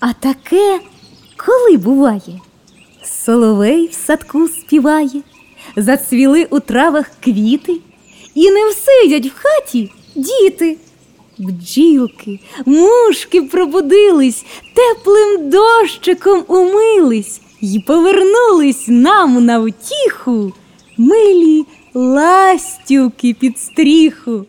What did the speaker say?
А таке коли буває? Соловей в садку співає, зацвіли у травах квіти, і не всидять в хаті діти. Бджілки, мушки пробудились, теплим дощиком умились й повернулись нам на втіху, милі ластівки під стріху.